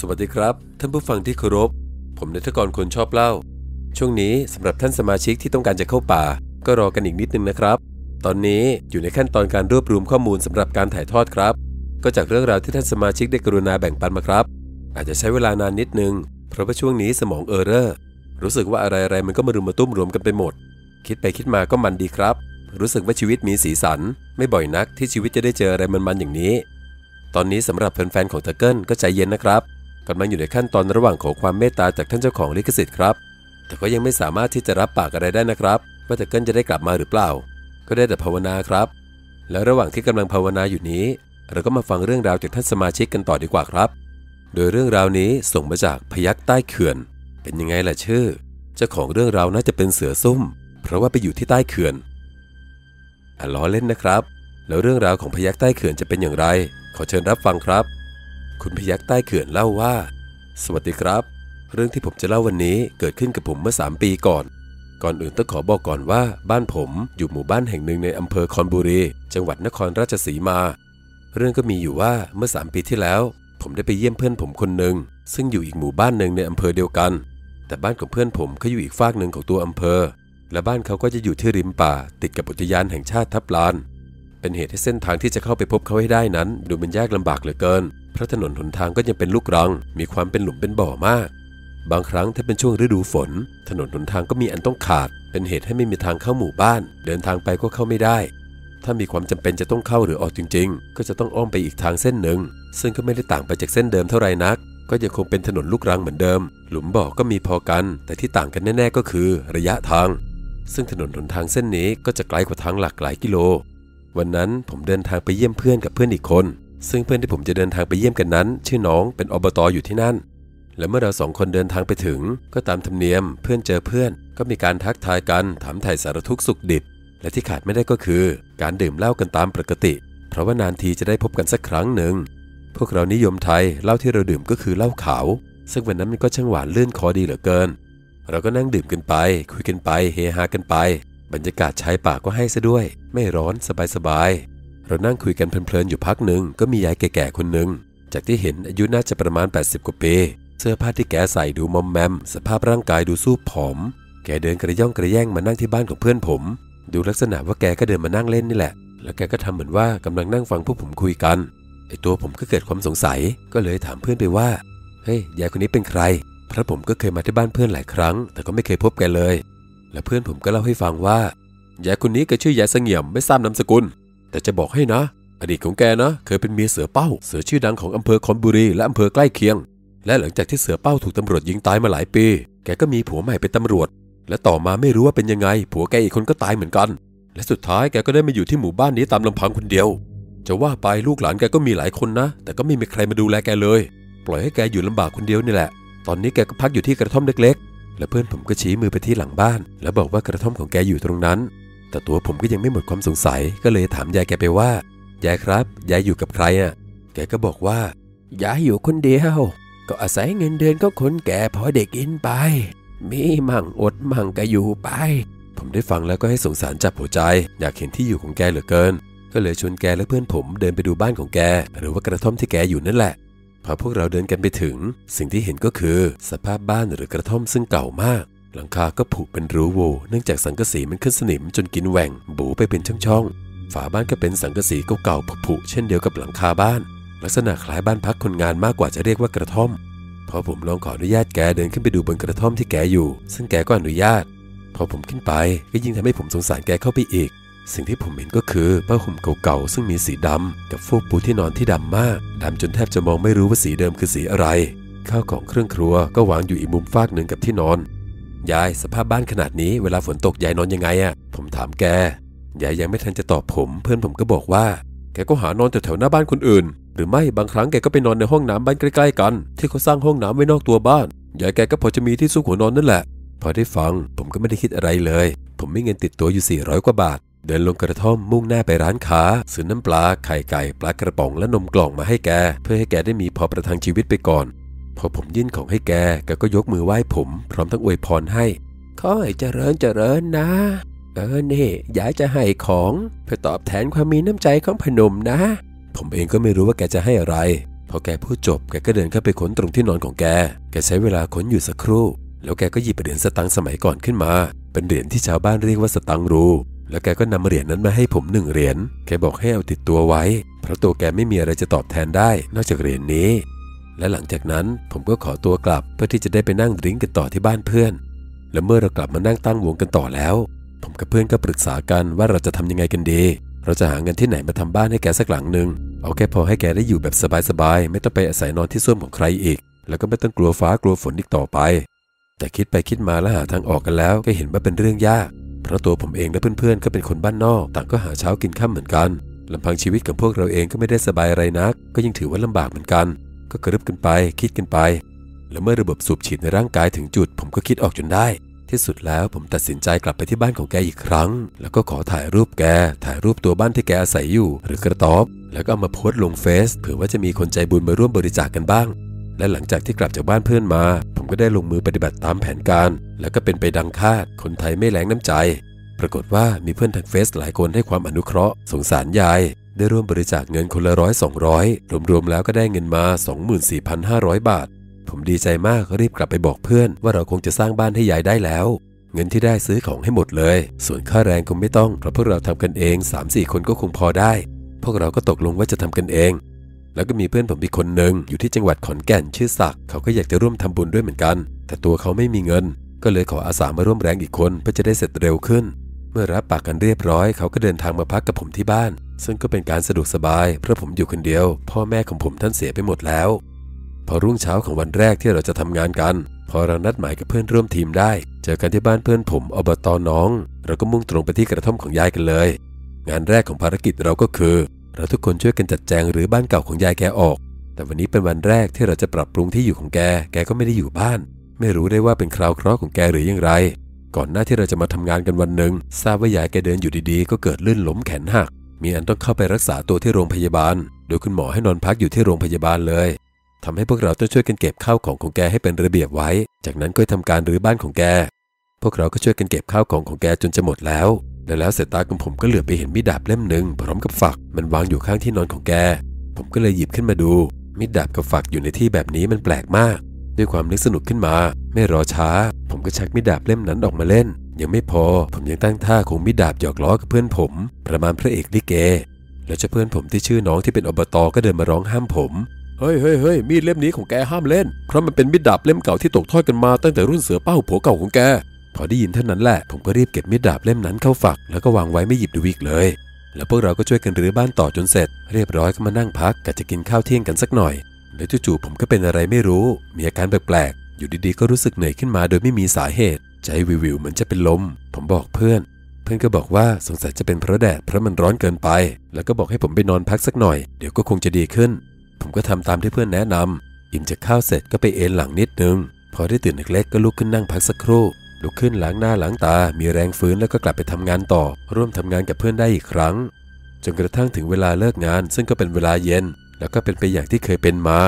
สวัสดีครับ ท่านผู้ฟังที่เคารพ ผมนทกรคนชอบเล่า ช่วงนี้สำหรับท่านสมาชิกที่ต้องการจะเข้าป่า ก็รอกันอีกนิดนึงนะครับ ตอนนี้อยู่ในขั้นตอนการรวบรวมข้อมูลสำหรับการถ่ายทอดครับ ก็จากเรื่องราวที่ท่านสมาชิกได้กรุณาแบ่งปันมาครับ อาจจะใช้เวลานานนิดนึง เพราะว่าช่วงนี้สมองเออร์เรอร์รู้สึกว่าอะไรๆมันก็มารุมมาตุ้มรวมกันไปหมด คิดไปคิดมาก็มันดีครับ รู้สึกว่าชีวิตมีสีสัน ไม่บ่อยนักที่ชีวิตจะได้เจออะไรมันๆอย่างนี้ ตอนนี้สำหรับแฟนๆของเทเกิลก็ใจเย็นนะครับ กำลังอยู่ในขั้นตอนระหว่างขอความเมตตาจากท่านเจ้าของลิขสิทธิ์ครับ แต่ก็ยังไม่สามารถที่จะรับปากอะไรได้นะครับว่าเทเกิลจะได้กลับมาหรือเปล่า ก็ได้แต่ภาวนาครับ แล้วระหว่างที่กำลังภาวนาอยู่นี้ เราก็มาฟังเรื่องราวจากท่านสมาชิกกันต่อดีกว่าครับ โดยเรื่องราวนี้ส่งมาจากพยัคฆ์ใต้เขื่อน เป็นยังไงล่ะชื่อ เจ้าของเรื่องราวน่าจะเป็นเสือซุ่ม เพราะว่าไปอยู่ที่ใต้เขื่อนอะล้อเล่นนะครับ แล้วเรื่องราวของพยักใต้เขื่อนจะเป็นอย่างไร ขอเชิญรับฟังครับ คุณพยักใต้เขื่อนเล่าว่า สวัสดีครับ เรื่องที่ผมจะเล่าวันนี้เกิดขึ้นกับผมเมื่อ 3 ปีก่อน ก่อนอื่นต้องขอบอกก่อนว่าบ้านผมอยู่หมู่บ้านแห่งหนึ่งในอำเภอคอนบุรี จังหวัดนครราชสีมา เรื่องก็มีอยู่ว่าเมื่อ 3 ปีที่แล้ว ผมได้ไปเยี่ยมเพื่อนผมคนหนึ่งซึ่งอยู่อีกหมู่บ้านหนึ่งในอำเภอเดียวกัน แต่บ้านของเพื่อนผมเขาอยู่อีกฝากหนึ่งของตัวอำเภอ และบ้านเขาก็จะอยู่ที่ริมป่า ติดกับอุทยานแห่งชาติทับลาน เป็นเหตุให้เส้นทางที่จะเข้าไปพบเขาให้ได้นั้น ดูมันยากลำบากเหลือเกิน เพราะถนนหนทางก็ยังเป็นลูกรัง มีความเป็นหลุมเป็นบ่อมาก บางครั้งถ้าเป็นช่วงฤดูฝน ถนนหนทางก็มีอันต้องขาด เป็นเหตุให้ไม่มีทางเข้าหมู่บ้าน เดินทางไปก็เข้าไม่ได้ ถ้ามีความจำเป็นจะต้องเข้าหรือออกจริง ๆ ก็จะต้องอ้อมไปอีกทางเส้นหนึ่ง ซึ่งก็ไม่ได้ต่างไปจากเส้นเดิมเท่าไรนัก ก็ยังคงเป็นถนนลูกรังเหมือนเดิม หลุมบ่อก็มีพอกัน แต่ที่ต่างกันแน่ ๆ ก็คือ ระยะทาง ซึ่งถนนหนทางเส้นนี้ก็จะไกลกว่าทางหลักหลายกิโล วันนั้นผมเดินทางไปเยี่ยมเพื่อนกับเพื่อนอีกคน ซึ่งเพื่อนที่ผมจะเดินทางไปเยี่ยมกันนั้น ชื่อน้องเป็นอบตอยู่ที่นั่น และเมื่อเราสองคนเดินทางไปถึง ก็ตามธรรมเนียม เพื่อนเจอเพื่อน ก็มีการทักทายกันถามถ่ายสารทุกข์สุขดิบ และที่ขาดไม่ได้ก็คือ การดื่มเหล้ากันตามปกติ เพราะว่านานทีจะได้พบกันสักครั้งหนึ่งพวกเรานิยมไทยเหล้าที่เราดื่มก็คือเหล้าขาว ซึ่งวันนั้นมันก็ช่างหวานลื่นคอดีเหลือเกิน เราก็นั่งดื่มกันไป คุยกันไป เฮฮากันไป บรรยากาศชายป่าก็ให้ซะด้วย ไม่ร้อนสบายๆ เรานั่งคุยกันเพลินๆอยู่พักหนึ่งก็มียายแก่ๆคนหนึ่ง จากที่เห็นอายุน่าจะประมาณ 80 กว่าปี เสื้อผ้าที่แกใส่ดูมอมแมม สภาพร่างกายดูสู้ผอม แกเดินกระย่องกระแย่งมานั่งที่บ้านของเพื่อนผม ดูลักษณะว่าแกก็เดินมานั่งเล่นนี่แหละ แล้วแกก็ทำเหมือนว่ากำลังนั่งฟังพวกผมคุยกันไอตัวผมก็เกิดความสงสัย ก็เลยถามเพื่อนไปว่า เฮ้ยยายคนนี้เป็นใคร เพราะผมก็เคยมาที่บ้านเพื่อนหลายครั้ง แต่ก็ไม่เคยพบแกเลย และเพื่อนผมก็เล่าให้ฟังว่ายายคนนี้แกชื่อยายเสงี่ยมไม่ทราบนามสกุล แต่จะบอกให้นะ อดีตของแกนะเคยเป็นเมียเสือเป้า เสือชื่อดังของอำเภอคอนบุรีและอำเภอใกล้เคียง และหลังจากที่เสือเป้าถูกตำรวจยิงตายมาหลายปี แกก็มีผัวใหม่เป็นตำรวจ และต่อมาไม่รู้ว่าเป็นยังไง ผัวแกอีกคนก็ตายเหมือนกัน และสุดท้ายแกก็ได้มาอยู่ที่หมู่บ้านนี้ตามลำพังคนเดียว จะว่าไปลูกหลานแกก็มีหลายคนนะ แต่ก็ไม่มีใครมาดูแลแกเลย ปล่อยให้แกอยู่ลำบากคนเดียวนี่แหละ ตอนนี้แกก็พักอยู่ที่กระท่อมเล็ก และเพื่อนผมก็ชี้มือไปที่หลังบ้าน แล้วบอกว่ากระท่อมของแกอยู่ตรงนั้น แต่ตัวผมก็ยังไม่หมดความสงสัย ก็เลยถามยายแกไปว่ายายครับยายอยู่กับใครอะ แกก็บอกว่ายายอยู่คนเดียว ก็อาศัยเงินเดือนก็คนแก่พอเด็กกินไป มีมั่งอดมั่งก็อยู่ไป ผมได้ฟังแล้วก็ให้สงสารจับหัวใจ อยากเห็นที่อยู่ของแกเหลือเกิน ก็เลยชวนแกและเพื่อนผมเดินไปดูบ้านของแก หรือว่ากระท่อมที่แกอยู่นั่นแหละ พอพวกเราเดินกันไปถึง สิ่งที่เห็นก็คือ สภาพบ้านหรือกระท่อมซึ่งเก่ามาก หลังคาก็ผุเป็นรูโวเนื่องจากสังกะสีมันขึ้นสนิมจนกินแหว่งบูไปเป็นช่องๆ ฝาบ้านก็เป็นสังกะสีเก่าๆผุเช่นเดียวกับหลังคาบ้าน ลักษณะคล้ายบ้านพักคนงานมากกว่าจะเรียกว่ากระท่อมพอผมลองขออนุญาตแกเดินขึ้นไปดูบนกระท่อมที่แกอยู่ ซึ่งแกก็อนุญาต พอผมขึ้นไปก็ยิ่งทำให้ผมสงสารแกเข้าไปอีก สิ่งที่ผมเห็นก็คือผ้าห่มเก่าๆซึ่งมีสีดำกับฟูกปูที่นอนที่ดำมากดำจนแทบจะมองไม่รู้ว่าสีเดิมคือสีอะไรข้าวของเครื่องครัวก็วางอยู่อีกมุมฟากหนึ่งกับที่นอน ยายสภาพบ้านขนาดนี้เวลาฝนตกยายนอนยังไงอะผมถามแก ยายยังไม่ทันจะตอบผม เพื่อนผมก็บอกว่า แกก็หานอนแถวๆหน้าบ้านคนอื่น หรือไม่บางครั้งแกก็ไปนอนในห้องน้ำบ้านใกล้ๆกัน ที่เขาสร้างห้องน้ำไว้นอกตัวบ้าน ยายแกก็พอจะมีที่ซุกหัวนอนนั่นแหละ พอได้ฟังผมก็ไม่ได้คิดอะไรเลย ผมมีเงินติดตัวอยู่400กว่าบาท เดินลงกระท่อมมุ่งหน้าไปร้านค้าซื้อน้ำปลาไข่ไก่ปลากระป๋องและนมกล่องมาให้แก เพื่อให้แกได้มีพอประทังชีวิตไปก่อน พอผมยื่นของให้แกแกก็ยกมือไหว้ผม พร้อมทั้งอวยพรให้ขอให้เจริญเจริญนะ เออนี่ยายจะให้ของเพื่อตอบแทนความมีน้ำใจของพนมนะ ผมเองก็ไม่รู้ว่าแกจะให้อะไร พอแกพูดจบแกก็เดินเข้าไปค้นตรงที่นอนของแก แกใช้เวลาค้นอยู่สักครู่ แล้วแกก็หยิบเหรียญสตังค์สมัยก่อนขึ้นมา เป็นเหรียญที่ชาวบ้านเรียกว่าสตังค์รู แล้วแกก็นำเหรียญนั้นมาให้ผมหนึ่งเหรียญ แกบอกให้เอาติดตัวไว้ เพราะตัวแกไม่มีอะไรจะตอบแทนได้ นอกจากเหรียญนี้ และหลังจากนั้นผมก็ขอตัวกลับเพื่อที่จะได้ไปนั่งดื่มกันต่อที่บ้านเพื่อน และเมื่อเรากลับมานั่งตั้งวงกันต่อแล้ว ผมกับเพื่อนก็ปรึกษากันว่าเราจะทำยังไงกันดี เราจะหาเงินที่ไหนมาทำบ้านให้แกสักหลังหนึ่งเอาแค่พอให้แกได้อยู่แบบสบายๆไม่ต้องไปอาศัยนอนที่ส้วมของใครอีก แล้วก็ไม่ต้องกลัวฟ้ากลัวฝนอีกต่อไป แต่คิดไปคิดมาแล้วหาทางออกกันแล้วก็เห็นว่าเป็นเรื่องยาก เพราะตัวผมเองและเพื่อนๆก็เป็นคนบ้านนอก ต่างก็หาเช้ากินข้าเหมือนกันลำพังชีวิตของพวกเราเองก็ไม่ได้สบายอะไรนัก ก็ยังถือว่าลำบากเหมือนกัน ก็กระรึบกันไป คิดกันไป แล้วเมื่อระบบสูบฉีดในร่างกายถึงจุด ผมก็คิดออกจนได้ ที่สุดแล้วผมตัดสินใจกลับไปที่บ้านของแกอีกครั้ง แล้วก็ขอถ่ายรูปแก ถ่ายรูปตัวบ้านที่แกอาศัยอยู่ หรือกระต๊อบ แล้วก็เอามาโพสต์ลงเฟซเผื่อว่าจะมีคนใจบุญมาร่วมบริจาคกกันบ้าง และหลังจากที่กลับจากบ้านเพื่อนมา ผมก็ได้ลงมือปฏิบัติตามแผนการ แล้วก็เป็นไปดังคาด คนไทยไม่แรงน้ำใจ ปรากฏว่ามีเพื่อนทางเฟซหลายคนให้ความอนุเคราะห์ สงสารยาย ได้ร่วมบริจาคเงินคนละร้อยสองร้อยรวมๆแล้วก็ได้เงินมา 24,500 บาท ผมดีใจมากรีบกลับไปบอกเพื่อนว่าเราคงจะสร้างบ้านให้ยายได้แล้ว เงินที่ได้ซื้อของให้หมดเลย ส่วนค่าแรงคงไม่ต้องเพราะพวกเราทำกันเอง3-4คนก็คงพอได้ พวกเราก็ตกลงว่าจะทำกันเอง แล้วก็มีเพื่อนผมอีกคนหนึ่งอยู่ที่จังหวัดขอนแก่นชื่อศักดิ์เขาก็อยากจะร่วมทำบุญด้วยเหมือนกัน แต่ตัวเขาไม่มีเงิน ก็เลยขออาสามาร่วมแรงอีกคนเพื่อจะได้เสร็จเร็วขึ้น เมื่อรับปากกันเรียบร้อย เขาก็เดินทางมาพักกับผมที่บ้าน ซึ่งก็เป็นการสะดวกสบาย เพราะผมอยู่คนเดียว พ่อแม่ของผมท่านเสียไปหมดแล้ว พอรุ่งเช้าของวันแรกที่เราจะทำงานกัน พอเรานัดหมายกับเพื่อนร่วมทีมได้ เจอกันที่บ้านเพื่อนผมอบตน้อง เราก็มุ่งตรงไปที่กระท่อมของยายกันเลย งานแรกของภารกิจเราก็คือ เราทุกคนช่วยกันจัดแจงหรือบ้านเก่าของยายแกออก แต่วันนี้เป็นวันแรกที่เราจะปรับปรุงที่อยู่ของแก แกก็ไม่ได้อยู่บ้าน ไม่รู้ได้ว่าเป็นคราวเคราะห์ของแกหรือยังไร ก่อนหน้าที่เราจะมาทำงานกันวันหนึ่งทราบว่ายายแกเดินอยู่ดีๆ ก็เกิดลื่นล้มแขนหัก มีอันต้องเข้าไปรักษาตัวที่โรงพยาบาล โดยคุณหมอให้นอนพักอยู่ที่โรงพยาบาลเลยทำให้พวกเราต้องช่วยกันเก็บข้าวของของแกให้เป็นระเบียบไว้ จากนั้นก็ทำการรื้อบ้านของแก พวกเราก็ช่วยกันเก็บข้าวของของแกจนจะหมดแล้ว และแล้วสายตาของผมก็เหลือบไปเห็นมีดดาบเล่มหนึ่งพร้อมกับฝัก มันวางอยู่ข้างที่นอนของแก ผมก็เลยหยิบขึ้นมาดู มีดดาบกับฝักอยู่ในที่แบบนี้มันแปลกมาก ด้วยความนึกสนุกขึ้นมา ไม่รอช้า ผมก็ชักมีดดาบเล่มนั้นออกมาเล่น ยังไม่พอ ผมยังตั้งท่าคงมีดดาบหยอกล้อกับเพื่อนผม ประมาณพระเอกลิเก แล้วเจ้าเพื่อนผมที่ชื่อน้องที่เป็นอบตก็เดินมาร้องห้ามผมเฮ้ยเฮ้ยเฮ้ยมีดเล่มนี้ของแกห้ามเล่น เพราะมันเป็นมีดดาบเล่มเก่าที่ตกทอดกันมาตั้งแต่รุ่นเสือเป้าผัวเก่าของแก พอได้ยินเท่านั้นแหละ ผมก็รีบเก็บมีดดาบเล่มนั้นเข้าฝัก แล้วก็วางไว้ไม่หยิบดูอีกเลย แล้วพวกเราก็ช่วยกันรื้อบ้านต่อจนเสร็จ เรียบร้อยก็มานั่งพักกะจะกินข้าวเที่ยงกันสักหน่อย แล้วจู่ๆผมก็เป็นอะไรไม่รู้ มีอาการแปลกๆ อยู่ดีๆก็รู้สึกเหนื่อยขึ้นมาโดยไม่มีสาเหตุ ใจวิวๆเหมือนจะเป็นลม ผมบอกเพื่อน เพื่อนก็บอกว่าสงสัยจะเป็นเพราะแดดเพราะมันร้อนเกินไป แล้วก็บอกให้ผมไปนอนพักสักหน่อย เดี๋ยวก็คงจะดีขึ้น ผมก็ทำตามที่เพื่อนแนะนำอิ่มจากข้าวเสร็จก็ไปเอนหลังนิดนึง พอได้ตื่นเล็กๆก็ลุกขึ้นนั่งพักสักครู่ ลุกขึ้นล้างหน้าล้างตา มีแรงฟื้นแล้วก็กลับไปทำงานต่อ ร่วมทำงานกับเพื่อนได้อีกครั้ง จนกระทั่งถึงเวลาเลิกงาน ซึ่งก็เป็นเวลาเย็น แล้วก็เป็นไปอย่างที่เคยเป็นมา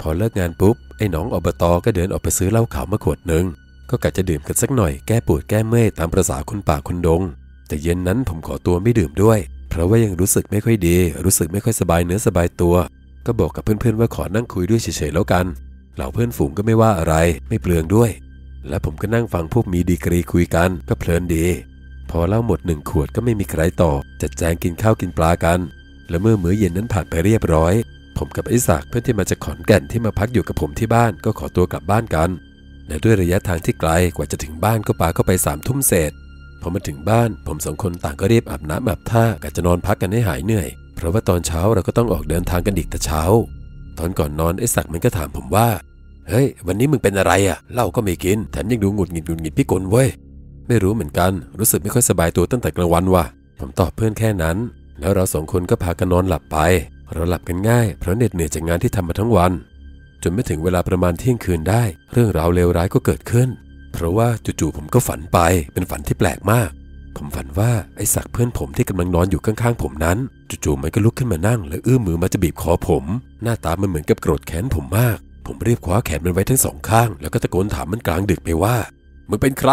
พอเลิกงานปุ๊บ ไอ้น้องอบตอก็เดินออกไปซื้อเหล้าขาวมาขวดหนึ่งก็กะจะดื่มกันสักหน่อยแก้ปวดแก้เมื่อยตามประษาคนป่าคนดง แต่เย็นนั้นผมขอตัวไม่ดื่มด้วย เพราะว่ายังรู้สึกไม่ค่อยดี รู้สึกไม่ค่อยสบายเนื้อสบายตัว ก็บอกกับเพื่อนๆว่าขอนั่งคุยด้วยเฉยๆแล้วกัน เหล่าเพื่อนฝูงก็ไม่ว่าอะไร ไม่เปลืองด้วย และผมก็นั่งฟังพวกมีดีกรีคุยกันก็เพลินดี พอเล้าหมดหนึ่งขวดก็ไม่มีใครต่อจัดแจงกินข้าวกินปลากัน และเมื่อมื้อเย็นนั้นผ่านไปเรียบร้อย ผมกับไอ้ศักด์เพื่อนที่มาจากขอนแก่นที่มาพักอยู่กับผมที่บ้านก็ขอตัวกลับบ้านกันและด้วยระยะทางที่ไกลกว่าจะถึงบ้านก็ปาเข้าไปสามทุ่มเศษพอมาถึงบ้านผมสองคนต่างก็รีบอาบน้ำอาบท่ากะจะนอนพักกันให้หายเหนื่อย เพราะว่าตอนเช้าเราก็ต้องออกเดินทางกันอีกแต่เช้า ตอนก่อนนอนไอ้ศักด์มันก็ถามผมว่า เฮ้ย วันนี้มึงเป็นอะไรอะ่ะเหล้าก็ไม่กิน แถมยังดูหงุดหงิดหงุดหงิดพี่กลเว้ย ไม่รู้เหมือนกัน รู้สึกไม่ค่อยสบายตัวตั้งแต่กลางวันว่ะ ผมตอบเพื่อนแค่นั้น แล้วเราสองคนก็พากันนอนหลับไป เราหลับกันง่าย เพราะเหน็ดเหนื่อยจากงานที่ทำมาทั้งวัน จนไม่ถึงเวลาประมาณเที่ยงคืนได้ เรื่องราวเลวร้ายก็เกิดขึ้น เพราะว่าจู่ๆผมก็ฝันไป เป็นฝันที่แปลกมาก ผมฝันว่าไอ้ศักเพื่อนผมที่กำลังนอนอยู่ข้างๆผมนั้น จู่ๆมันก็ลุกขึ้นมานั่ง และเอื้อมมือมาจะบีบคอผม หน้าตามันเหมือนกับโกรธแค้นผมมาก ผมรีบคว้าแขนมันไว้ทั้งสองข้าง แล้วก็ตะโกนถามมันกลางดึกไปว่า มึงเป็นใคร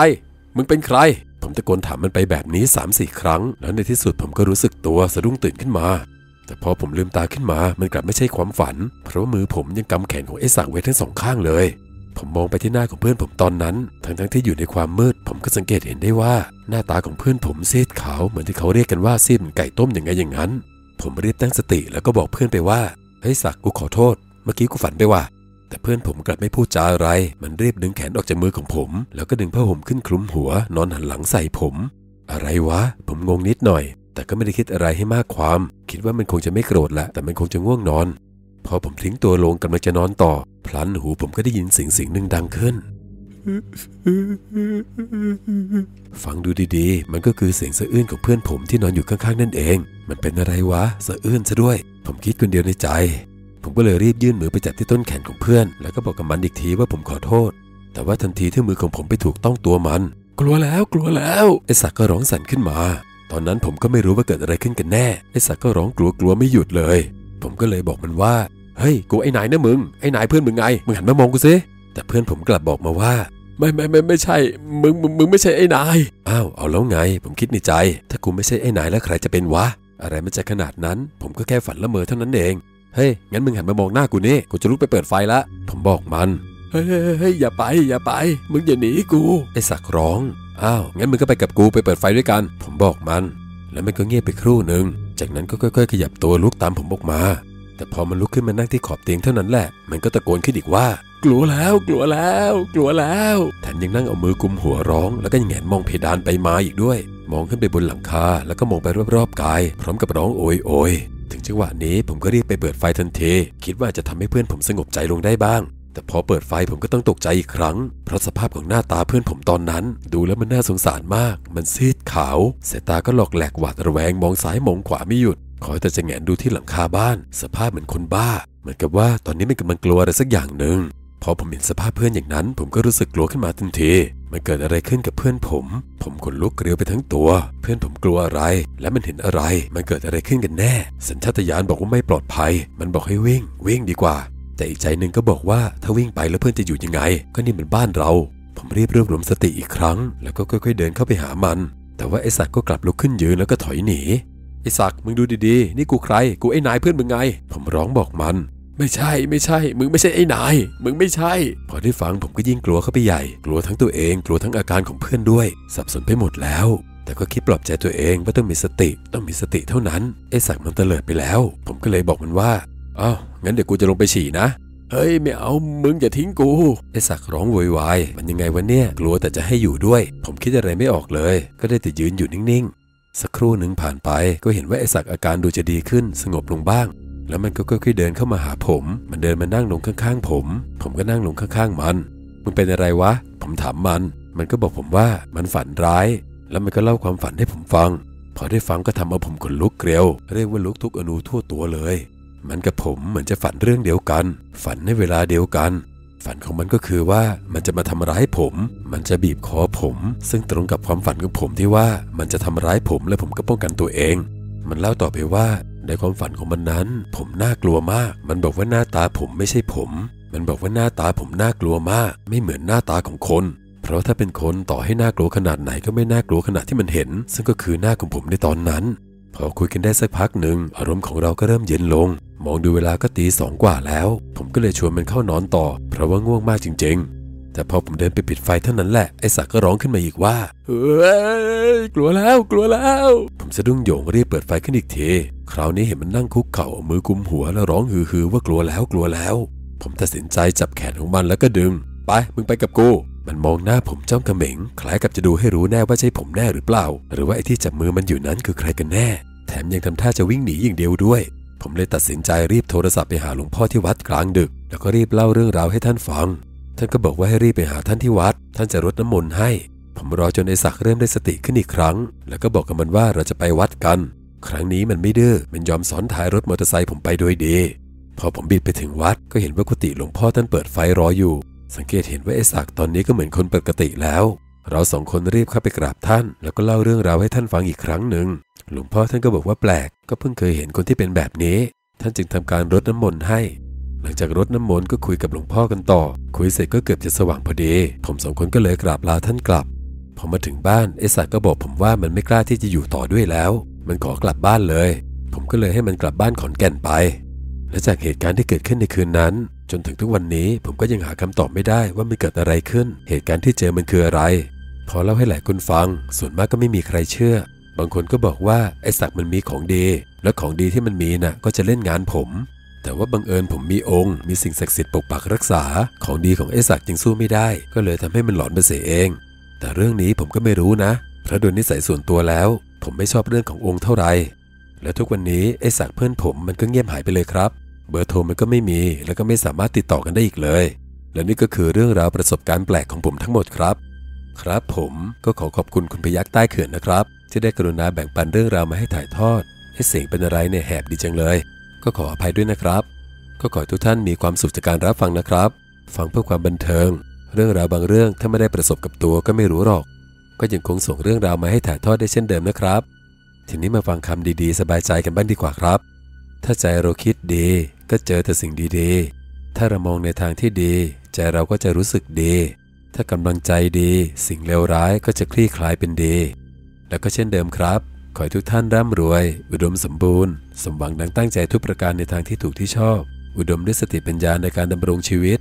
มึงเป็นใคร ผมตะโกนถามมันไปแบบนี้3ามสี่ครั้ง แล้วในที่สุดผมก็รู้สึกตัวสะดุ้งตื่นขึ้นมา แต่พอผมลืมตาขึ้นมา มันกลับไม่ใช่ความฝัน เพราะว่ามือผมยังกำแขนของไอ้สักไว้ทั้งสองข้างเลย ผมมองไปที่หน้าของเพื่อนผมตอนนั้น ทั้งๆที่อยู่ในความมืด ผมก็สังเกตเห็นได้ว่า หน้าตาของเพื่อนผมซีดขาวเหมือนที่เขาเรียกกันว่าซีดเหมือนไก่ต้มอย่างไงอย่างนั้น ผมรีบตั้งสติแล้วก็บอกเพื่อนไปว่าเฮ้ยสักกูขอโทษ เมื่อกี้กูฝันไปว่า แต่เพื่อนผมกลับไม่พูดจาอะไร มันรีบดึงแขนออกจากมือของผม แล้วก็ดึงผ้าห่มขึ้นคลุมหัว นอนหันหลังใส่ผม อะไรวะ ผมงงนิดหน่อย แต่ก็ไม่ได้คิดอะไรให้มากความ คิดว่ามันคงจะไม่โกรธแหละแต่มันคงจะง่วงนอน พอผมทิ้งตัวลงกำลังจะนอนต่อ พลันหูผมก็ได้ยินเสียงเสียงหนึ่งดังขึ้น ฟังดูดีๆ มันก็คือเสียงสะอื้นของเพื่อนผมที่นอนอยู่ข้างๆนั่นเอง มันเป็นอะไรวะ สะอื้นซะด้วย ผมคิดคนเดียวในใจ ผมก็เลยรีบยื่นมือไปจับที่ต้นแขนของเพื่อน แล้วก็บอกกับมันอีกทีว่าผมขอโทษ แต่ว่าทันทีที่มือของผมไปถูกต้องตัวมัน กลัวแล้วกลัวแล้วไอ้สักก็ร้องสั่นขึ้นมา ตอนนั้นผมก็ไม่รู้ว่าเกิดอะไรขึ้นกันแน่ไอ้สักก็ร้องกลัวกลัวไม่หยุดเลย ผมก็เลยบอกมันว่าเฮ้ยกูไอ้นายนะมึงไอ้นายเพื่อนมึงไงมึงหันมามองกูสิแต่เพื่อนผมกลับบอกมาว่าไม่ไม่ไม่ไม่ใช่ มึงมึงมึงไม่ใช่ไอ้นาย อ้าวเอาแล้วไง ผมคิดในใจ ถ้ากูไม่ใช่ไอ้นายแล้วใครจะเป็นวะ อะไรมันจะขนาดนั้น ผมก็แค่ฝันละเมอเท่านั้นเอง เฮ้ย งั้นมึงหันมามองหน้ากูนี่ กูจะลุกไปเปิดไฟละ ผมบอกมันเฮ้ยเฮ้ยเฮ้ยอย่าไป อย่าไป มึงอย่าหนีกู ไอ้สักร้อง อ้าว งั้นมึงก็ไปกับกูไปเปิดไฟด้วยกัน ผมบอกมัน แล้วมันก็เงียบไปครู่หนึ่ง จากนั้นก็ค่อย ๆ ขยับตัวลุกตามผมออกมา แต่พอมันลุกขึ้นมานั่งที่ขอบเตียงเท่านั้นแหละ มันก็ตะโกนขึ้นอีกว่า กลัวแล้ว กลัวแล้ว กลัวแล้วแถมยังนั่งเอามือกุมหัวร้อง แล้วก็ยังแงนมองเพดานไปมาอีกด้วย มองขึ้นไปบนหลังคา แล้วก็มองไปรอบๆกาย พร้อมกับร้องโอยโอย ถึงจังหวะนี้ผมก็รีบไปเปิดไฟทันทีคิดว่าจะทำให้เพื่อนผมสงบใจลงได้บ้าง แต่พอเปิดไฟผมก็ต้องตกใจอีกครั้ง เพราะสภาพของหน้าตาเพื่อนผมตอนนั้น ดูแล้วมันน่าสงสารมาก มันซีดขาวสายตาก็หลอกแหลกหวาดระแวงมองซ้ายมองขวาไม่หยุดคอยแต่จะแงนดูที่หลังคาบ้าน สภาพเหมือนคนบ้า เหมือนกับว่าตอนนี้มันกำลังกลัวอะไรสักอย่างหนึ่ง พอผมเห็นสภาพเพื่อนอย่างนั้น ผมก็รู้สึกกลัวขึ้นมาทันที มันเกิดอะไรขึ้นกับเพื่อนผม ผมขนลุกเกลียวไปทั้งตัว เพื่อนผมกลัวอะไร และมันเห็นอะไร มันเกิดอะไรขึ้นกันแน่ สัญชาตญาณบอกว่าไม่ปลอดภัย มันบอกให้วิ่ง วิ่งดีกว่า แต่อีกใจหนึ่งก็บอกว่าถ้าวิ่งไปแล้วเพื่อนจะอยู่ยังไง ก็นี่มันบ้านเรา ผมรีบรวบรวมสติอีกครั้ง แล้วก็ค่อยๆเดินเข้าไปหามัน แต่ว่าไอ้สักก็กลับลุกขึ้นยืนแล้วก็ถอยหนีไอ้สักมึงดูดีๆ นี่กูใคร กูไอ้นายเพื่อนมึงไง ผมร้องบอกมัน ไม่ใช่ไม่ใช่ มึงไม่ใช่ไอ้นาย มึงไม่ใช่ พอได้ฟังผมก็ยิ่งกลัวเข้าไปใหญ่ กลัวทั้งตัวเอง กลัวทั้งอาการของเพื่อนด้วย สับสนไปหมดแล้ว แต่ก็คิดปลอบใจตัวเองว่าต้องมีสติ ต้องมีสติเท่านั้น ไอ้สักมันเตลิดไปแล้ว ผมก็เลยบอกมันว่าอ้าวงั้นเดี๋ยวกูจะลงไปฉี่นะ เฮ้ยไม่เอา มึงอย่าทิ้งกู ไอ้สักร้องโวยวายมันยังไงวะเนี่ย กลัวแต่จะให้อยู่ด้วย ผมคิดอะไรไม่ออกเลย ก็ได้แต่ยืนอยู่นิ่งๆ สักครู่หนึ่งผ่านไป ก็เห็นว่าไอ้สักอาการดูจะดีขึ้น สงบลงบ้าง แล้วมันก็ค่อยๆเดินเข้ามาหาผม มันเดินมานั่งลงข้างๆผม ผมก็นั่งลงข้างๆมันมึงเป็นอะไรวะ ผมถามมัน มันก็บอกผมว่ามันฝันร้าย แล้วมันก็เล่าความฝันให้ผมฟัง พอได้ฟังก็ทำเอาผมขนลุกเกลียว เรียกว่าลุกทุกอนูทั่วตัวเลย มันกับผมเหมือนจะฝันเรื่องเดียวกัน ฝันในเวลาเดียวกัน ฝันของมันก็คือว่ามันจะมาทำร้ายผม มันจะบีบคอผม ซึ่งตรงกับความฝันของผมที่ว่ามันจะทำร้ายผมและผมก็ป้องกันตัวเอง มันเล่าต่อไปว่า ในความฝันของมันนั้น ผมน่ากลัวมาก มันบอกว่าหน้าตาผมไม่ใช่ผม มันบอกว่าหน้าตาผมน่ากลัวมาก ไม่เหมือนหน้าตาของคน เพราะถ้าเป็นคนต่อให้น่ากลัวขนาดไหนก็ไม่น่ากลัวขนาดที่มันเห็น ซึ่งก็คือหน้าของผมในตอนนั้น พอคุยกันได้สักพักหนึ่งอารมณ์ของเราก็เริ่มเย็นลง มองดูเวลาก็ตีสองกว่าแล้ว ผมก็เลยชวนมันเข้านอนต่อ เพราะว่าง่วงมากจริง ๆ แต่พอผมเดินไปปิดไฟเท่านั้นแหละ ไอ้สักก็ร้องขึ้นมาอีกว่า เฮ้ย กลัวแล้ว กลัวแล้ว ผมสะดุ้งโยงรีบเปิดไฟขึ้นอีกที คราวนี้เห็นมันนั่งคุกเข่าเอามือกุมหัวแล้วร้องฮือๆว่ากลัวแล้ว กลัวแล้ว ผมตัดสินใจจับแขนของมันแล้วก็ดึง ไป มึงไปกับกู มันมองหน้าผมจ้องกระเหม็ง คล้ายกับจะดูให้รู้แน่ว่าใช่ผมแน่หรือเปล่า หรือว่าไอ้ที่จับมือมันอยู่นั้นคือใครกันแน่ แถมยังทำท่าจะวิ่งหนีอย่างเดียวด้วย ผมเลยตัดสินใจรีบโทรศัพท์ไปหาหลวงพ่อที่วัดกลางดึก แล้วก็รีบเล่าเรื่องราวให้ท่านฟัง ท่านก็บอกว่าให้รีบไปหาท่านที่วัด ท่านจะรดน้ำมนต์ให้ ผมรอจนไอศักดิ์เริ่มได้สติขึ้นอีกครั้ง แล้วก็บอกกับมันว่าเราจะไปวัดกัน ครั้งนี้มันไม่ดื้อ มันยอมซ้อนท้ายรถมอเตอร์ไซค์ผมไปโดยดี พอผมบิดไปถึงวัด ก็เห็นว่ากุฏิหลวงพ่อท่านเปิดไฟรออยู่ สังเกตเห็นว่าไอศักดิ์ตอนนี้ก็เหมือนคนปกติแล้ว เราสองคนรีบเข้าไปกราบท่าน แล้วก็เล่าเรื่องราวให้ท่านฟังอีกครั้งหนึ่ง หลวงพ่อท่านก็บอกว่าแปลก ก็เพิ่งเคยเห็นคนที่เป็นแบบนี้ ท่านจึงทำการรดน้ำมนต์ให้ หลังจากรดน้ำมนต์ก็คุยกับหลวงพ่อกันต่อ คุยเสร็จก็เกือบจะสว่างพอดี ผมสองคนก็เลยกราบลาท่านกลับ พอมาถึงบ้านไอ้ศักดิ์ก็บอกผมว่ามันไม่กล้าที่จะอยู่ต่อด้วยแล้ว มันขอกลับบ้านเลย ผมก็เลยให้มันกลับบ้านขอนแก่นไป และจากเหตุการณ์ที่เกิดขึ้นในคืนนั้น จนถึงทุกวันนี้ผมก็ยังหาคำตอบไม่ได้ว่ามันเกิดอะไรขึ้น เหตุการณ์ที่เจอมันคืออะไร พอเล่าให้หลายคนฟัง ส่วนมากก็ไม่มีใครเชื่อ บางคนก็บอกว่าไอ้ศักดิ์มันมีของดี และของดีที่มันมีน่ะก็จะเล่นงานผม แต่ว่าบังเอิญผมมีองค์ มีสิ่งศักดิ์สิทธิ์ปกปักรักษา ของดีของไอ้ศักดิ์ยังสู้ไม่ได้ ก็เลยทำให้มันหลอนไปเสียเอง แต่เรื่องนี้ผมก็ไม่รู้นะ เพราะโดยนิสัยส่วนตัวแล้ว ผมไม่ชอบเรื่องขององค์เท่าไหร่และทุกวันนี้ไอ้ศักดิ์เพื่อนผมมันก็เงียบหายไปเลยครับ เบอร์โทรมันก็ไม่มี แล้วก็ไม่สามารถติดต่อกันได้อีกเลย และนี่ก็คือเรื่องราวประสบการณ์แปลกของผมทั้งหมดครับ ครับผมก็ขอขอบคุณคุณพยักใต้เขื่อนนะครับ ที่ได้กรุณาแบ่งปันเรื่องราวมาให้ถ่ายทอดให้เสียงเป็นอะไรเนี่ยแหบดีจังเลย ก็ขออภัยด้วยนะครับ ก็ขอให้ทุกท่านมีความสุขจากการรับฟังนะครับ ฟังเพื่อความบันเทิง เรื่องราวบางเรื่องถ้าไม่ได้ประสบกับตัวก็ไม่รู้หรอก ก็ยังคงส่งเรื่องราวมาให้ถ่ายทอดได้เช่นเดิมนะครับ ทีนี้มาฟังคำดีๆ สบายใจกันบ้างดีกว่าครับ ถ้าใจเราคิดดี ก็เจอแต่สิ่งดีๆ ถ้าเรามองในทางที่ดี ใจเราก็จะรู้สึกดี ถ้ากำลังใจดี สิ่งเลวร้ายก็จะคลี่คลายเป็นดี แล้วก็เช่นเดิมครับ ขอให้ทุกท่านร่ำรวย อุดมสมบูรณ์ สมหวังดังตั้งใจทุกประการในทางที่ถูกที่ชอบ อุดมด้วยสติปัญญาในการดำรงชีวิต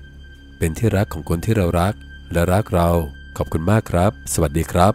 เป็นที่รักของคนที่เรารัก และรักเรา ขอบคุณมากครับ สวัสดีครับ